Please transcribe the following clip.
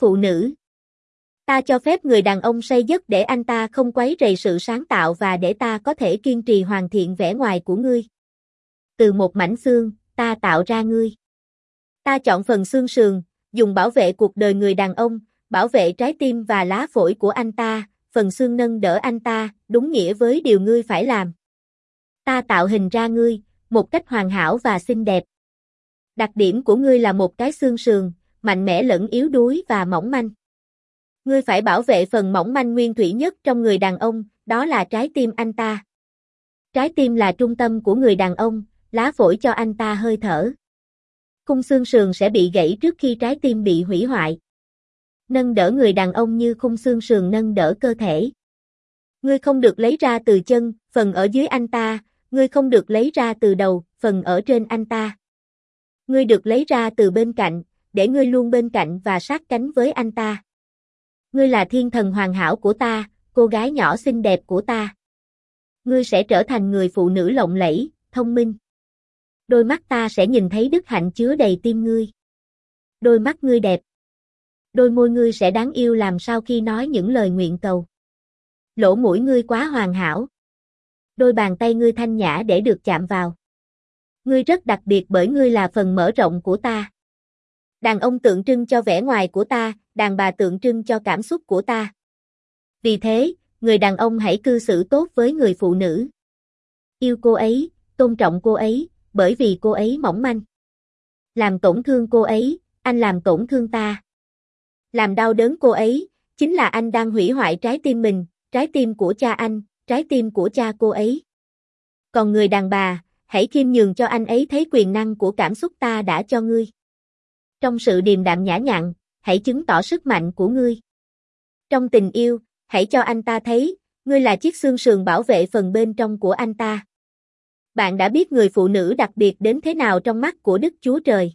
Phụ nữ. Ta cho phép người đàn ông say giấc để anh ta không quấy rầy sự sáng tạo và để ta có thể kiên trì hoàn thiện vẻ ngoài của ngươi. Từ một mảnh xương, ta tạo ra ngươi. Ta chọn phần xương sườn, dùng bảo vệ cuộc đời người đàn ông, bảo vệ trái tim và lá phổi của anh ta, phần xương nâng đỡ anh ta, đúng nghĩa với điều ngươi phải làm. Ta tạo hình ra ngươi, một cách hoàn hảo và xinh đẹp. Đặc điểm của ngươi là một cái xương sườn, mạnh mẽ lẫn yếu đuối và mỏng manh. Ngươi phải bảo vệ phần mỏng manh nguyên thủy nhất trong người đàn ông, đó là trái tim anh ta. Trái tim là trung tâm của người đàn ông, lá phổi cho anh ta hơi thở. Khung xương sườn sẽ bị gãy trước khi trái tim bị hủy hoại. Nâng đỡ người đàn ông như khung xương sườn nâng đỡ cơ thể. Ngươi không được lấy ra từ chân, phần ở dưới anh ta, ngươi không được lấy ra từ đầu, phần ở trên anh ta. Ngươi được lấy ra từ bên cạnh, để ngươi luôn bên cạnh và sát cánh với anh ta. Ngươi là thiên thần hoàn hảo của ta, cô gái nhỏ xinh đẹp của ta. Ngươi sẽ trở thành người phụ nữ lộng lẫy, thông minh. Đôi mắt ta sẽ nhìn thấy đức hạnh chứa đầy tim ngươi. Đôi mắt ngươi đẹp. Đôi môi ngươi sẽ đáng yêu làm sao khi nói những lời nguyện cầu. Lỗ mũi ngươi quá hoàn hảo. Đôi bàn tay ngươi thanh nhã để được chạm vào. Ngươi rất đặc biệt bởi ngươi là phần mở rộng của ta. Đàn ông tượng trưng cho vẻ ngoài của ta, đàn bà tượng trưng cho cảm xúc của ta. Vì thế, người đàn ông hãy cư xử tốt với người phụ nữ. Yêu cô ấy, tôn trọng cô ấy, bởi vì cô ấy mỏng manh. Làm tổn thương cô ấy, anh làm tổn thương ta. Làm đau đớn cô ấy, chính là anh đang hủy hoại trái tim mình, trái tim của cha anh, trái tim của cha cô ấy. Còn người đàn bà, hãy khiêm nhường cho anh ấy thấy quyền năng của cảm xúc ta đã cho ngươi. Trong sự điềm đạm nhã nhặn, hãy chứng tỏ sức mạnh của ngươi. Trong tình yêu, hãy cho anh ta thấy, ngươi là chiếc xương sườn bảo vệ phần bên trong của anh ta. Bạn đã biết người phụ nữ đặc biệt đến thế nào trong mắt của Đức Chúa Trời.